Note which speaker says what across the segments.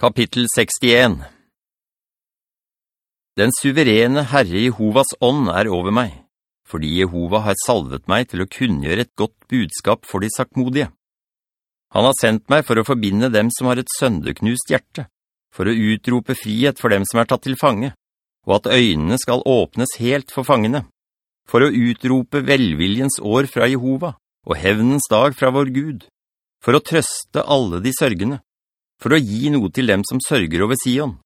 Speaker 1: Kapittel 61 Den suverene Herre Jehovas ånd er over meg, fordi Jehova har salvet meg til å kunngjøre et godt budskap for de sakmodige. Han har sendt meg for å forbinde dem som har et søndeknust hjerte, for å utrope frihet for dem som er tatt til fange, og at øynene skal åpnes helt for fangene, for å utrope velviljens år fra Jehova, og hevnens dag fra vår Gud, for å trøste alle de sørgende, for å gi noe til dem som sørger over Sion.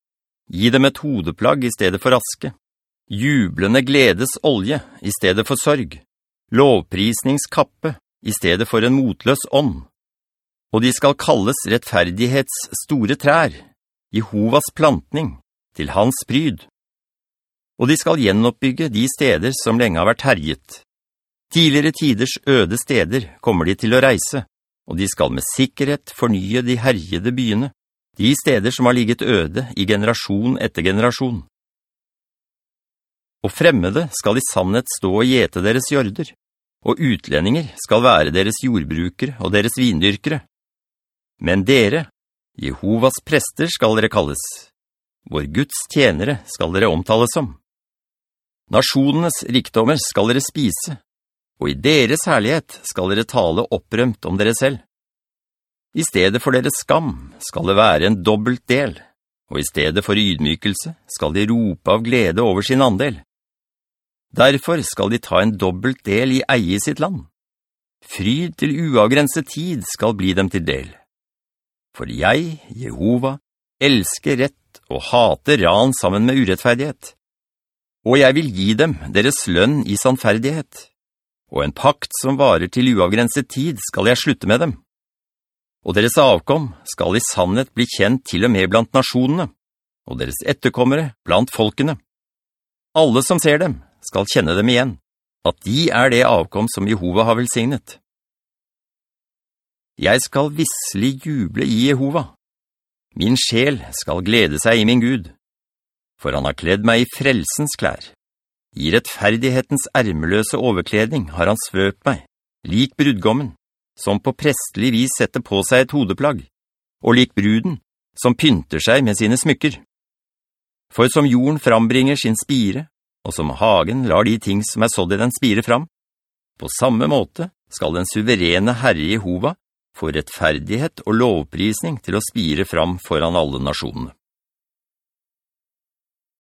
Speaker 1: Gi dem et hodeplagg i stedet for aske. Jublende gledes olje i stedet for sorg. Lovprisningskappe i stedet for en motløs ånd. Og de skal kalles rettferdighets store trær, Jehovas plantning, til hans pryd. Og de skal gjenoppbygge de steder som lenge har vært herjet. Tidligere tiders øde steder kommer de til å reise, og de skal med sikkerhet fornye de herjede byene, de steder som har ligget øde i generasjon etter generasjon. Og fremmede skal i sannhet stå og gjete deres jorder, og utlendinger skal være deres jordbrukere og deres vindyrkere. Men dere, Jehovas prester skal dere kalles, vår Guds tjenere skal dere omtales som. Nasjonenes rikdommer skal dere spise, og i deres herlighet skal dere tale opprømt om dere selv. I stedet for deres skam skal det være en dobbelt del, og i stedet for ydmykelse skal de rope av glede over sin andel. Derfor skal de ta en dobbelt del i eie sitt land. Fryd til uavgrenset tid skal bli dem til del. For jeg, Jehova, elsker rett og hater ran sammen med urettferdighet. Og jeg vil gi dem deres lønn i sannferdighet og en pakt som varer til uavgrenset tid skal jeg slutte med dem. Og deres avkom skal i sannhet bli kjent til og med blant nasjonene, og deres etterkommere blant folkene. Alle som ser dem skal kjenne dem igjen, at de er det avkom som Jehova har velsignet. Jeg skal visselig juble i Jehova. Min sjel skal glede seg i min Gud, for han har kledd meg i frelsens klær. I rettferdighetens ermeløse overkledning har han svøpt meg, lik brudgommen, som på prestlig vis setter på seg et hodeplagg, og lik bruden, som pynter seg med sine smykker. For som jorden frambringer sin spire, og som hagen lar de ting som er sådd i den spire fram, på samme måte skal den suverene Herre Jehova få rettferdighet og lovprisning til å spire fram foran alle nasjonene.